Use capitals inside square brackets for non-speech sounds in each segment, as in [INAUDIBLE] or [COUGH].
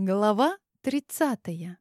Глава тридцатая.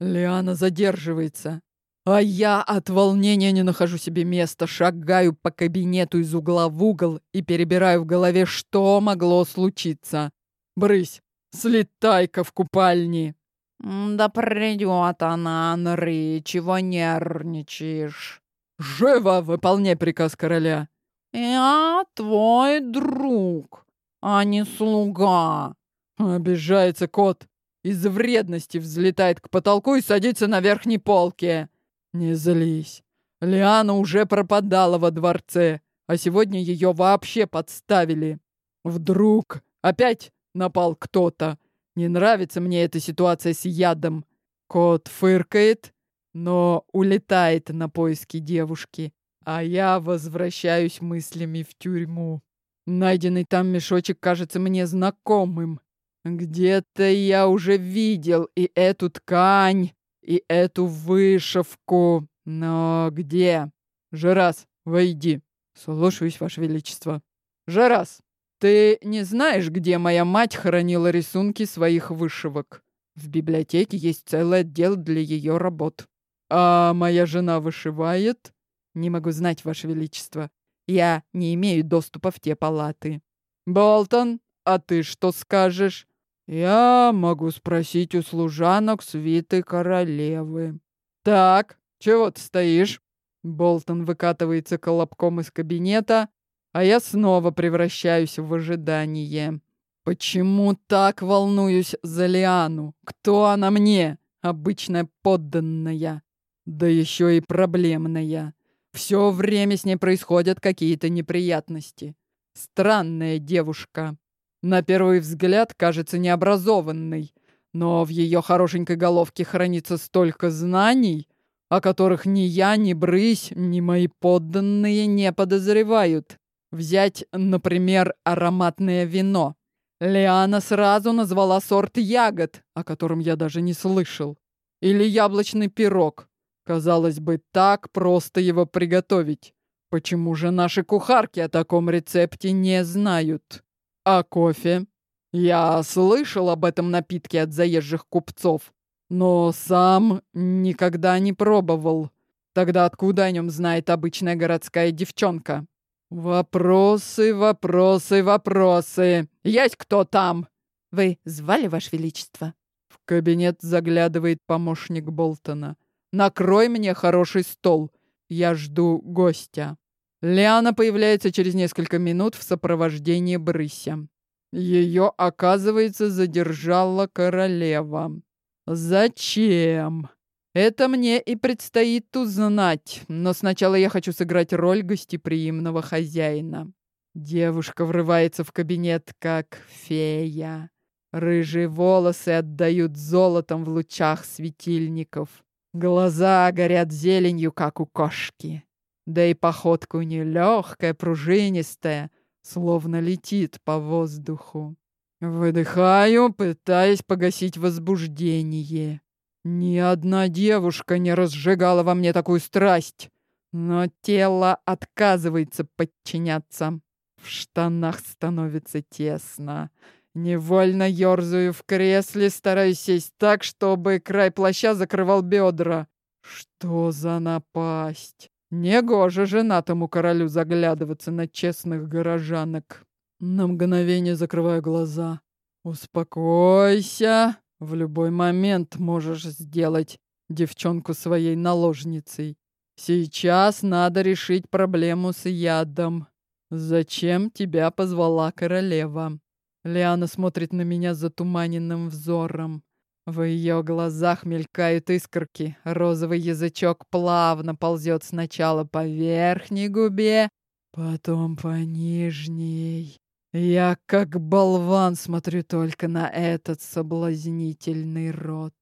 Лиана задерживается, а я от волнения не нахожу себе места, шагаю по кабинету из угла в угол и перебираю в голове, что могло случиться. Брысь, слетай-ка в купальни. Да придет она, Анри, чего нервничаешь? Живо выполняй приказ короля. Я твой друг, а не слуга. Обижается кот. Из-за вредности взлетает к потолку и садится на верхней полке. Не злись. Лиана уже пропадала во дворце, а сегодня ее вообще подставили. Вдруг опять напал кто-то. Не нравится мне эта ситуация с ядом. Кот фыркает, но улетает на поиски девушки, а я возвращаюсь мыслями в тюрьму. Найденный там мешочек кажется мне знакомым. Где-то я уже видел и эту ткань, и эту вышивку. Но где? Жерас, войди. Слушаюсь, Ваше Величество. Жерас, ты не знаешь, где моя мать хранила рисунки своих вышивок? В библиотеке есть целый отдел для ее работ. А моя жена вышивает? Не могу знать, Ваше Величество. Я не имею доступа в те палаты. Болтон, а ты что скажешь? Я могу спросить у служанок свиты королевы. Так, чего ты стоишь? Болтон выкатывается колобком из кабинета, а я снова превращаюсь в ожидание. Почему так волнуюсь за Лиану? Кто она мне? Обычная подданная. Да еще и проблемная. Все время с ней происходят какие-то неприятности. Странная девушка. На первый взгляд кажется необразованной, но в ее хорошенькой головке хранится столько знаний, о которых ни я, ни Брысь, ни мои подданные не подозревают. Взять, например, ароматное вино. Лиана сразу назвала сорт ягод, о котором я даже не слышал. Или яблочный пирог. Казалось бы, так просто его приготовить. Почему же наши кухарки о таком рецепте не знают? А кофе? Я слышал об этом напитке от заезжих купцов, но сам никогда не пробовал. Тогда откуда о нем знает обычная городская девчонка? Вопросы, вопросы, вопросы. Есть кто там? Вы звали, Ваше Величество? В кабинет заглядывает помощник Болтона. Накрой мне хороший стол. Я жду гостя. Лиана появляется через несколько минут в сопровождении Брыся. Ее, оказывается, задержала королева. Зачем? Это мне и предстоит узнать, но сначала я хочу сыграть роль гостеприимного хозяина. Девушка врывается в кабинет, как фея. Рыжие волосы отдают золотом в лучах светильников. Глаза горят зеленью, как у кошки. Да и походка у легкая, пружинистая, словно летит по воздуху. Выдыхаю, пытаясь погасить возбуждение. Ни одна девушка не разжигала во мне такую страсть, но тело отказывается подчиняться. В штанах становится тесно. Невольно ерзаю в кресле, стараюсь сесть так, чтобы край плаща закрывал бедра. Что за напасть? Негоже женатому королю заглядываться на честных горожанок. На мгновение закрываю глаза. Успокойся. В любой момент можешь сделать девчонку своей наложницей. Сейчас надо решить проблему с ядом. Зачем тебя позвала королева? Лиана смотрит на меня затуманенным взором. В ее глазах мелькают искорки. Розовый язычок плавно ползет сначала по верхней губе, потом по нижней. Я как болван смотрю только на этот соблазнительный рот.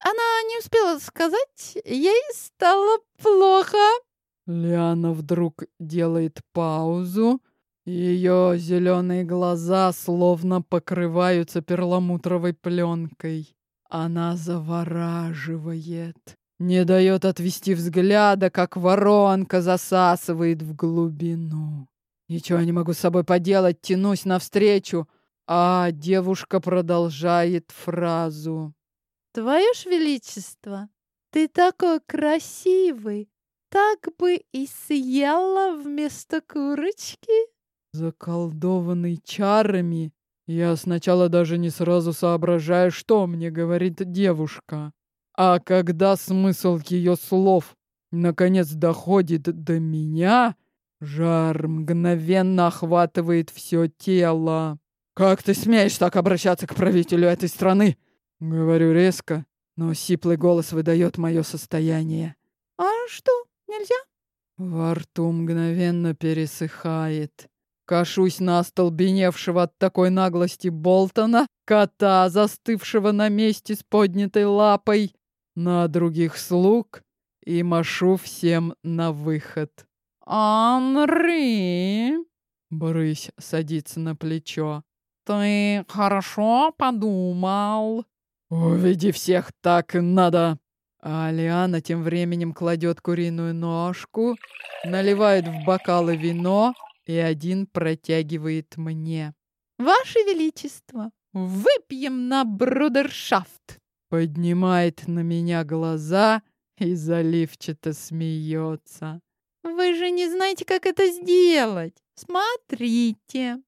Она не успела сказать, ей стало плохо. Лиана вдруг делает паузу. Ее зеленые глаза словно покрываются перламутровой пленкой. Она завораживает, не дает отвести взгляда, как воронка засасывает в глубину. Ничего не могу с собой поделать, тянусь навстречу. а девушка продолжает фразу. «Твое ж величество, ты такой красивый, так бы и съела вместо курочки?» Заколдованный чарами, я сначала даже не сразу соображаю, что мне говорит девушка. А когда смысл ее слов наконец доходит до меня, жар мгновенно охватывает все тело. «Как ты смеешь так обращаться к правителю этой страны?» Говорю резко, но сиплый голос выдает мое состояние. «А что, нельзя?» Во рту мгновенно пересыхает. Кашусь на остолбеневшего от такой наглости Болтона, кота, застывшего на месте с поднятой лапой, на других слуг и машу всем на выход. «Анри!» Брысь садится на плечо. «Ты хорошо подумал?» «Уведи всех так надо!» А Лиана тем временем кладет куриную ножку, наливает в бокалы вино и один протягивает мне. «Ваше Величество, выпьем на брудершафт!» Поднимает на меня глаза и заливчато смеется. «Вы же не знаете, как это сделать! Смотрите!»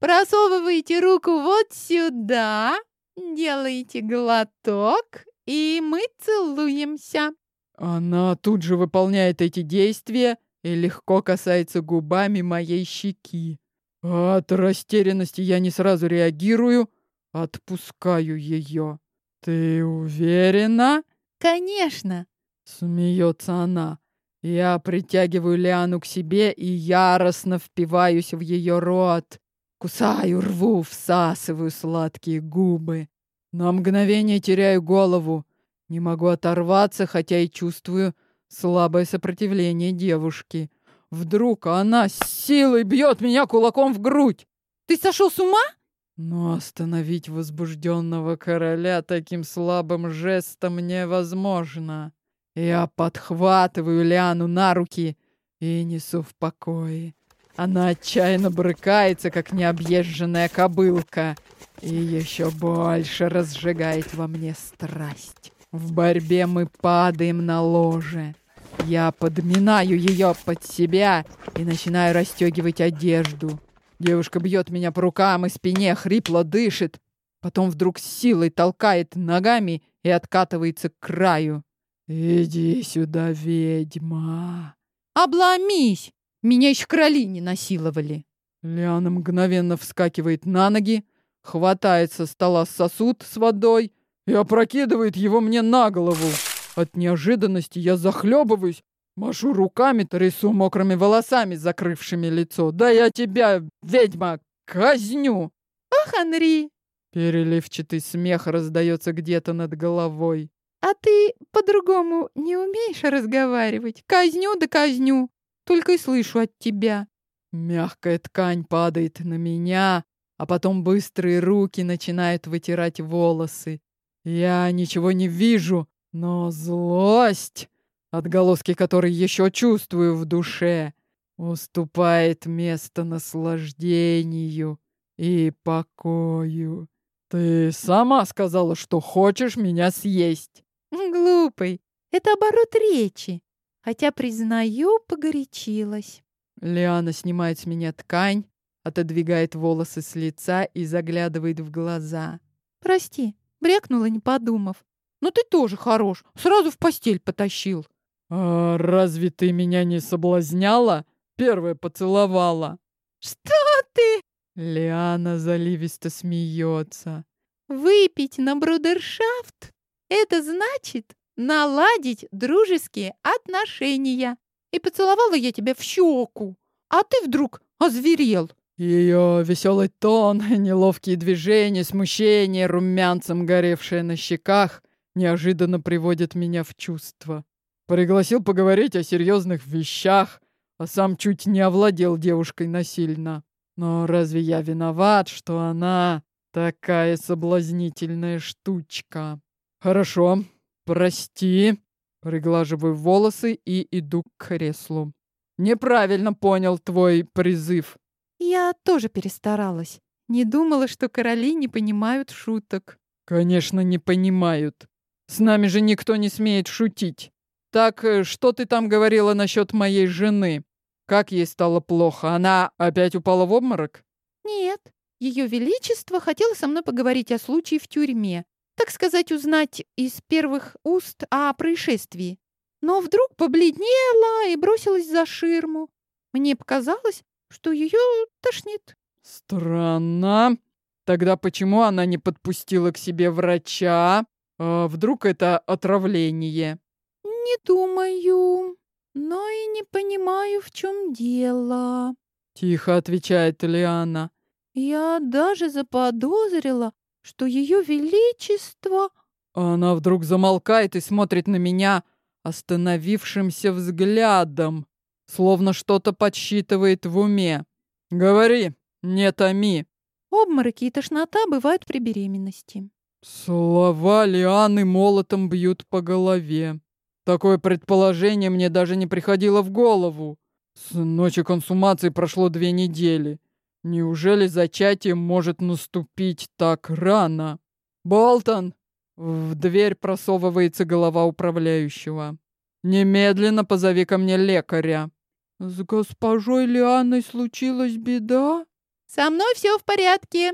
Просовываете руку вот сюда, делаете глоток, и мы целуемся. Она тут же выполняет эти действия и легко касается губами моей щеки. От растерянности я не сразу реагирую, отпускаю ее. «Ты уверена?» «Конечно!» — смеется она. Я притягиваю Лиану к себе и яростно впиваюсь в ее рот. Кусаю, рву, всасываю сладкие губы. На мгновение теряю голову. Не могу оторваться, хотя и чувствую слабое сопротивление девушки. Вдруг она с силой бьет меня кулаком в грудь. «Ты сошел с ума?» Но остановить возбужденного короля таким слабым жестом невозможно. Я подхватываю Лиану на руки и несу в покое. Она отчаянно брыкается, как необъезженная кобылка, и еще больше разжигает во мне страсть. В борьбе мы падаем на ложе. Я подминаю ее под себя и начинаю расстегивать одежду. Девушка бьет меня по рукам и спине, хрипло дышит. Потом вдруг силой толкает ногами и откатывается к краю. «Иди сюда, ведьма!» «Обломись! Меня еще короли не насиловали!» Лиана мгновенно вскакивает на ноги, хватает со стола сосуд с водой и опрокидывает его мне на голову. От неожиданности я захлебываюсь, машу руками, трясу мокрыми волосами, закрывшими лицо. «Да я тебя, ведьма, казню!» «Ах, Анри!» Переливчатый смех раздается где-то над головой. «А ты по-другому не умеешь разговаривать? Казню да казню, только и слышу от тебя». Мягкая ткань падает на меня, а потом быстрые руки начинают вытирать волосы. Я ничего не вижу, но злость, отголоски которой еще чувствую в душе, уступает место наслаждению и покою. Ты сама сказала, что хочешь меня съесть. Глупый, это оборот речи. Хотя, признаю, погорячилась. Лиана снимает с меня ткань, отодвигает волосы с лица и заглядывает в глаза. Прости, брякнула, не подумав. Но ты тоже хорош, сразу в постель потащил. А разве ты меня не соблазняла? Первая поцеловала. Что ты? Лиана заливисто смеется. Выпить на брудершафт? Это значит наладить дружеские отношения. И поцеловала я тебя в щеку, а ты вдруг озверел. Ее веселый тон, [LAUGHS] неловкие движения, смущение, румянцем горевшее на щеках неожиданно приводят меня в чувство. Пригласил поговорить о серьезных вещах, а сам чуть не овладел девушкой насильно. Но разве я виноват, что она такая соблазнительная штучка? Хорошо, прости. Приглаживаю волосы и иду к креслу. Неправильно понял твой призыв. Я тоже перестаралась. Не думала, что короли не понимают шуток. Конечно, не понимают. С нами же никто не смеет шутить. Так, э, что ты там говорила насчет моей жены? Как ей стало плохо? Она опять упала в обморок? Нет, ее величество хотело со мной поговорить о случае в тюрьме. Так сказать, узнать из первых уст о происшествии. Но вдруг побледнела и бросилась за ширму. Мне показалось, что ее тошнит. Странно. Тогда почему она не подпустила к себе врача? А вдруг это отравление? Не думаю, но и не понимаю, в чем дело. Тихо отвечает Лиана. Я даже заподозрила, что ее величество... Она вдруг замолкает и смотрит на меня остановившимся взглядом, словно что-то подсчитывает в уме. «Говори, не томи!» Обмороки и тошнота бывают при беременности. Слова Лианы молотом бьют по голове. Такое предположение мне даже не приходило в голову. С ночи консумации прошло две недели. Неужели зачатие может наступить так рано? Болтон! В дверь просовывается голова управляющего. Немедленно позови ко мне лекаря. С госпожой Лианой случилась беда? Со мной все в порядке.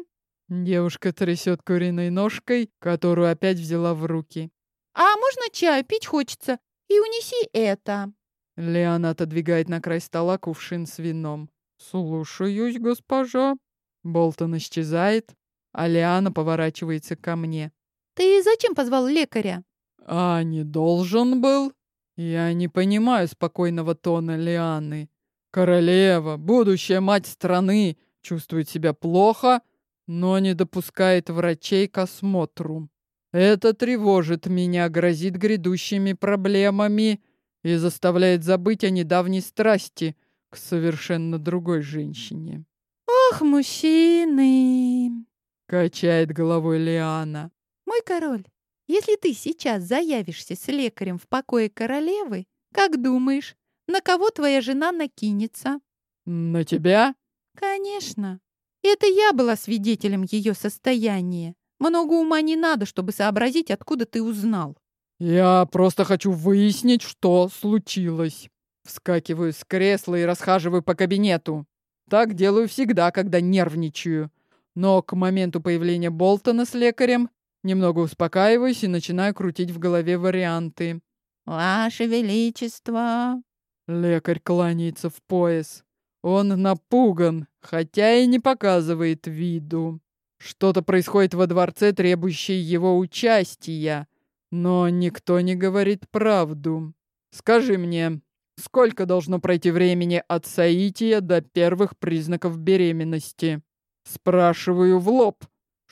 Девушка трясет куриной ножкой, которую опять взяла в руки. А можно чаю? Пить хочется. И унеси это. Лиана отодвигает на край стола кувшин с вином. «Слушаюсь, госпожа». Болтон исчезает, а Лиана поворачивается ко мне. «Ты зачем позвал лекаря?» «А не должен был?» Я не понимаю спокойного тона Лианы. Королева, будущая мать страны, чувствует себя плохо, но не допускает врачей к осмотру. Это тревожит меня, грозит грядущими проблемами и заставляет забыть о недавней страсти к совершенно другой женщине. «Ох, мужчины!» — качает головой Лиана. «Мой король, если ты сейчас заявишься с лекарем в покое королевы, как думаешь, на кого твоя жена накинется?» «На тебя?» «Конечно. Это я была свидетелем ее состояния. Много ума не надо, чтобы сообразить, откуда ты узнал». «Я просто хочу выяснить, что случилось». Вскакиваю с кресла и расхаживаю по кабинету. Так делаю всегда, когда нервничаю. Но к моменту появления Болтона с лекарем немного успокаиваюсь и начинаю крутить в голове варианты. «Ваше Величество!» Лекарь кланяется в пояс. Он напуган, хотя и не показывает виду. Что-то происходит во дворце, требующее его участия. Но никто не говорит правду. Скажи мне, сколько должно пройти времени от соития до первых признаков беременности? Спрашиваю в лоб,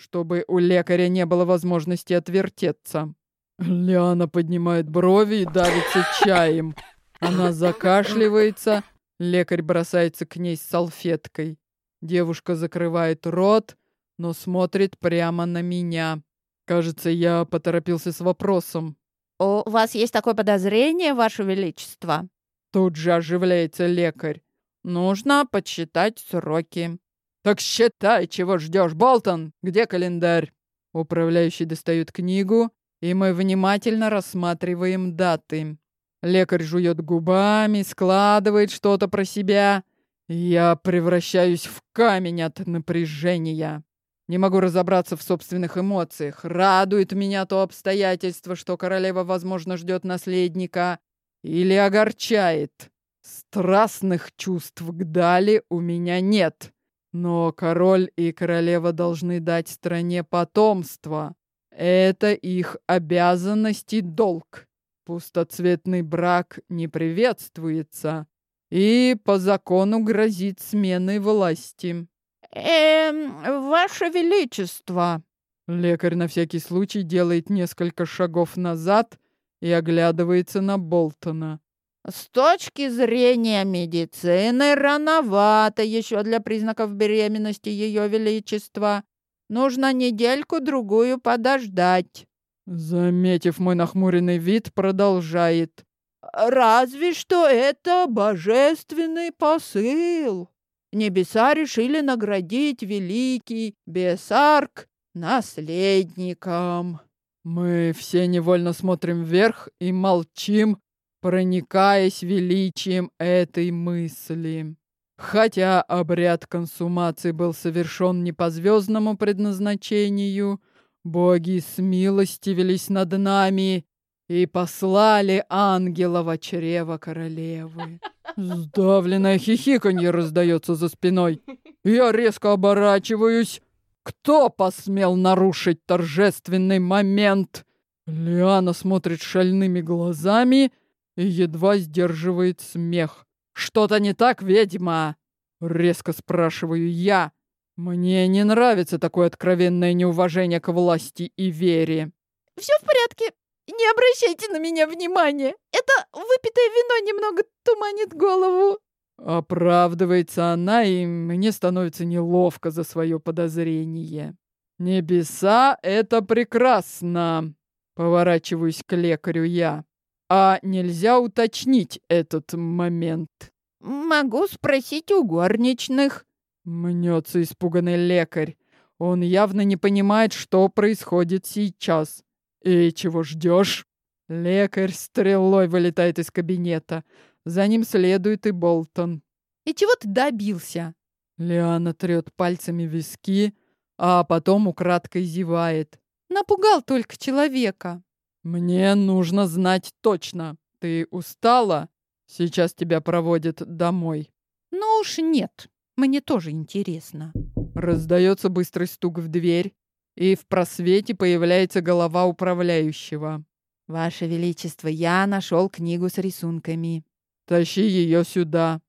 чтобы у лекаря не было возможности отвертеться. Лиана поднимает брови и давится чаем. Она закашливается. Лекарь бросается к ней с салфеткой. Девушка закрывает рот, но смотрит прямо на меня. Кажется, я поторопился с вопросом. «У вас есть такое подозрение, Ваше Величество?» Тут же оживляется лекарь. «Нужно подсчитать сроки». «Так считай, чего ждешь, Болтон! Где календарь?» Управляющий достает книгу, и мы внимательно рассматриваем даты. Лекарь жует губами, складывает что-то про себя. Я превращаюсь в камень от напряжения. Не могу разобраться в собственных эмоциях. Радует меня то обстоятельство, что королева, возможно, ждет наследника. Или огорчает. Страстных чувств к Дали у меня нет. Но король и королева должны дать стране потомство. Это их обязанность и долг. Пустоцветный брак не приветствуется и по закону грозит сменой власти. «Эм, Ваше Величество!» Лекарь на всякий случай делает несколько шагов назад и оглядывается на Болтона. «С точки зрения медицины рановато еще для признаков беременности Ее Величества. Нужно недельку-другую подождать». Заметив мой нахмуренный вид, продолжает. «Разве что это божественный посыл». небеса решили наградить великий Бесарк наследником. Мы все невольно смотрим вверх и молчим, проникаясь величием этой мысли. Хотя обряд консумации был совершен не по звездному предназначению, боги смилостивились над нами и послали ангела в чрево королевы. Сдавленное хихиканье раздается за спиной. Я резко оборачиваюсь. Кто посмел нарушить торжественный момент? Лиана смотрит шальными глазами и едва сдерживает смех. «Что-то не так, ведьма?» Резко спрашиваю я. Мне не нравится такое откровенное неуважение к власти и вере. «Все в порядке. Не обращайте на меня внимания. Это выпитое вино немного туманит голову». Оправдывается она, и мне становится неловко за свое подозрение. «Небеса — это прекрасно!» Поворачиваюсь к лекарю я. «А нельзя уточнить этот момент?» «Могу спросить у горничных». Мнется испуганный лекарь. Он явно не понимает, что происходит сейчас. «И чего ждешь?» Лекарь стрелой вылетает из кабинета. За ним следует и Болтон. «И чего ты добился?» Лиана трет пальцами виски, а потом украдкой зевает. «Напугал только человека». «Мне нужно знать точно. Ты устала? Сейчас тебя проводят домой». «Ну уж нет. Мне тоже интересно». Раздается быстрый стук в дверь и в просвете появляется голова управляющего. «Ваше Величество, я нашел книгу с рисунками». «Тащи ее сюда».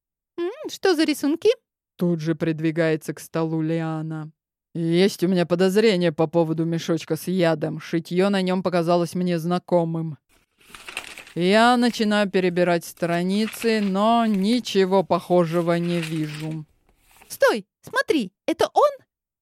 «Что за рисунки?» Тут же придвигается к столу Лиана. «Есть у меня подозрение по поводу мешочка с ядом. Шитье на нем показалось мне знакомым». Я начинаю перебирать страницы, но ничего похожего не вижу. «Стой! Смотри! Это он?»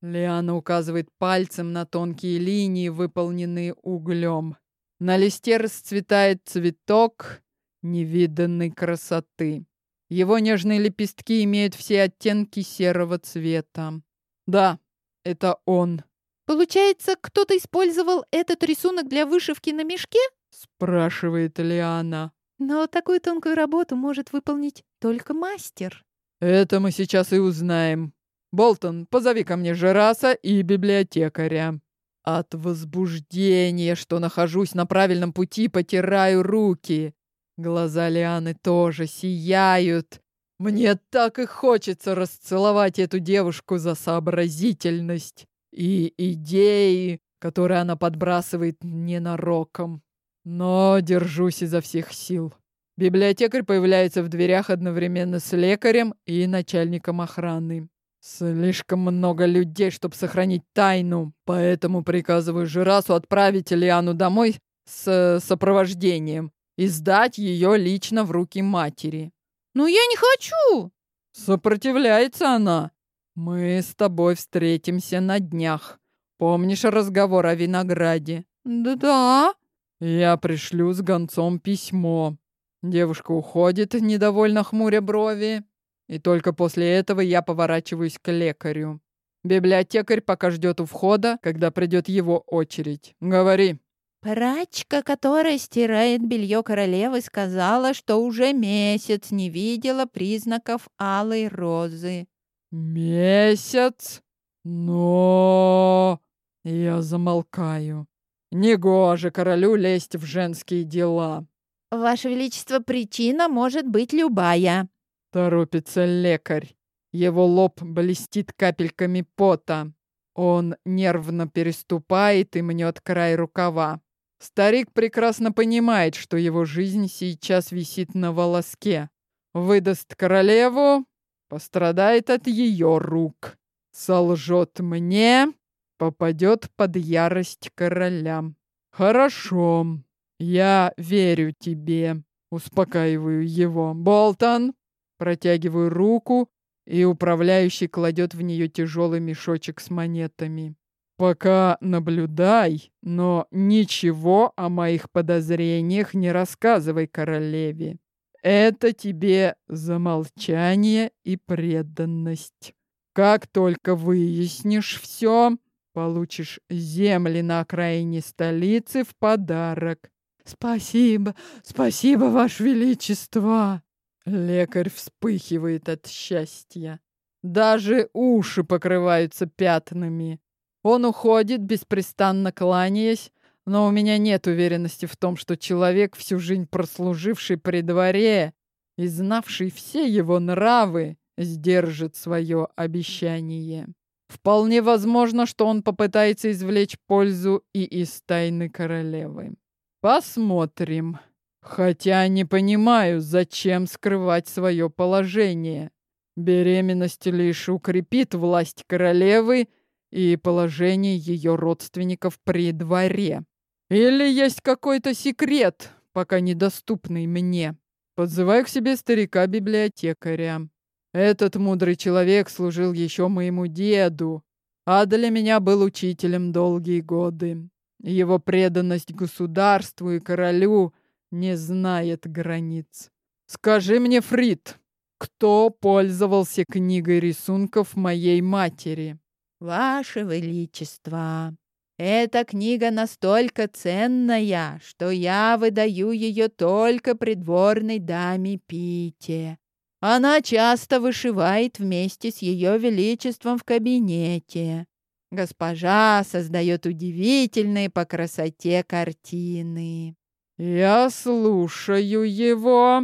Лиана указывает пальцем на тонкие линии, выполненные углем. На листе расцветает цветок невиданной красоты. Его нежные лепестки имеют все оттенки серого цвета. Да, это он. Получается, кто-то использовал этот рисунок для вышивки на мешке? Спрашивает Лиана. Но такую тонкую работу может выполнить только мастер. Это мы сейчас и узнаем. Болтон, позови ко мне Жераса и библиотекаря. От возбуждения, что нахожусь на правильном пути, потираю руки. Глаза Лианы тоже сияют. Мне так и хочется расцеловать эту девушку за сообразительность и идеи, которые она подбрасывает ненароком. Но держусь изо всех сил. Библиотекарь появляется в дверях одновременно с лекарем и начальником охраны. Слишком много людей, чтобы сохранить тайну, поэтому приказываю Жирасу отправить Лиану домой с сопровождением и сдать ее лично в руки матери. «Но я не хочу!» Сопротивляется она. «Мы с тобой встретимся на днях. Помнишь разговор о винограде?» «Да-да». «Я пришлю с гонцом письмо». Девушка уходит, недовольно хмуря брови. И только после этого я поворачиваюсь к лекарю. Библиотекарь пока ждет у входа, когда придет его очередь. Говори. Прачка, которая стирает белье королевы, сказала, что уже месяц не видела признаков алой розы. Месяц? Но... Я замолкаю. Негоже королю лезть в женские дела. Ваше Величество, причина может быть любая. Торопится лекарь. Его лоб блестит капельками пота. Он нервно переступает и мнет край рукава. Старик прекрасно понимает, что его жизнь сейчас висит на волоске. Выдаст королеву, пострадает от ее рук. Солжет мне, попадет под ярость короля. Хорошо, я верю тебе. Успокаиваю его. Болтон, Протягиваю руку, и управляющий кладет в нее тяжелый мешочек с монетами. Пока наблюдай, но ничего о моих подозрениях не рассказывай королеве. это тебе за молчание и преданность. Как только выяснишь все, получишь земли на окраине столицы в подарок. Спасибо, спасибо, Ваше Величество. Лекарь вспыхивает от счастья. Даже уши покрываются пятнами. Он уходит, беспрестанно кланяясь, но у меня нет уверенности в том, что человек, всю жизнь прослуживший при дворе и знавший все его нравы, сдержит свое обещание. Вполне возможно, что он попытается извлечь пользу и из тайны королевы. Посмотрим. Хотя не понимаю, зачем скрывать свое положение. Беременность лишь укрепит власть королевы и положение ее родственников при дворе. Или есть какой-то секрет, пока недоступный мне. Подзываю к себе старика-библиотекаря. Этот мудрый человек служил еще моему деду, а для меня был учителем долгие годы. Его преданность государству и королю не знает границ. Скажи мне, Фрид, кто пользовался книгой рисунков моей матери? Ваше Величество, эта книга настолько ценная, что я выдаю ее только придворной даме Пите. Она часто вышивает вместе с ее величеством в кабинете. Госпожа создает удивительные по красоте картины. Я слушаю его,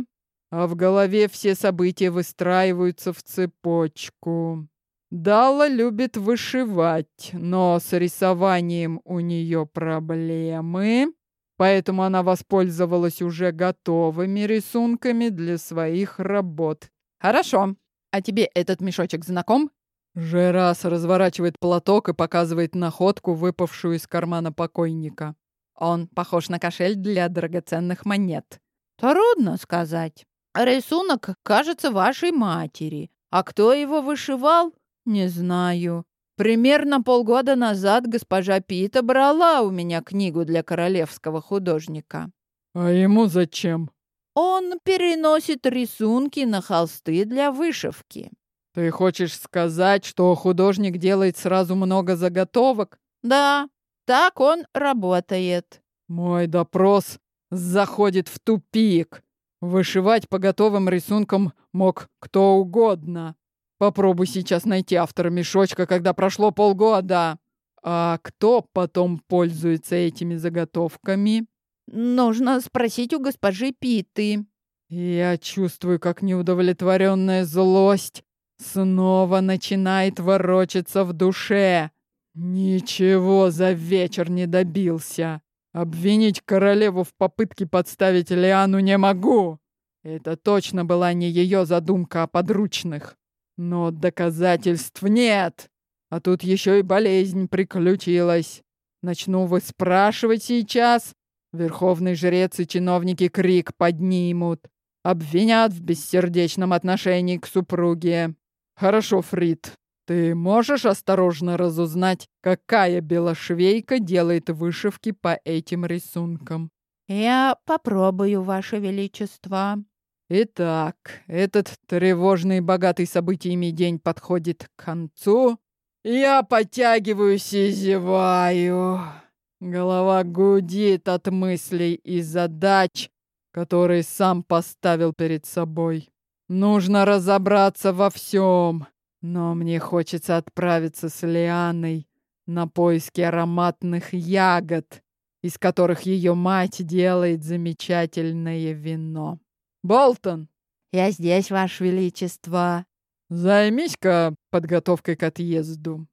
а в голове все события выстраиваются в цепочку. Дала любит вышивать, но с рисованием у нее проблемы, поэтому она воспользовалась уже готовыми рисунками для своих работ. Хорошо. А тебе этот мешочек знаком? Жерас разворачивает платок и показывает находку, выпавшую из кармана покойника. Он похож на кошель для драгоценных монет. Трудно сказать. Рисунок, кажется, вашей матери. А кто его вышивал, не знаю. Примерно полгода назад госпожа Пита брала у меня книгу для королевского художника. А ему зачем? Он переносит рисунки на холсты для вышивки. Ты хочешь сказать, что художник делает сразу много заготовок? Да, так он работает. Мой допрос заходит в тупик. Вышивать по готовым рисункам мог кто угодно. Попробуй сейчас найти автора мешочка, когда прошло полгода. А кто потом пользуется этими заготовками? Нужно спросить у госпожи Питы. Я чувствую, как неудовлетворенная злость снова начинает ворочаться в душе. Ничего за вечер не добился. Обвинить королеву в попытке подставить Лиану не могу. Это точно была не ее задумка о подручных. Но доказательств нет. А тут еще и болезнь приключилась. Начну выспрашивать сейчас. Верховный жрец и чиновники крик поднимут. Обвинят в бессердечном отношении к супруге. Хорошо, Фрид, ты можешь осторожно разузнать, какая белошвейка делает вышивки по этим рисункам? Я попробую, Ваше Величество. Итак, этот тревожный богатый событиями день подходит к концу. Я подтягиваюсь и зеваю. Голова гудит от мыслей и задач, которые сам поставил перед собой. Нужно разобраться во всем, но мне хочется отправиться с Лианой на поиски ароматных ягод, из которых ее мать делает замечательное вино. Болтон! Я здесь, Ваше Величество. Займись-ка подготовкой к отъезду.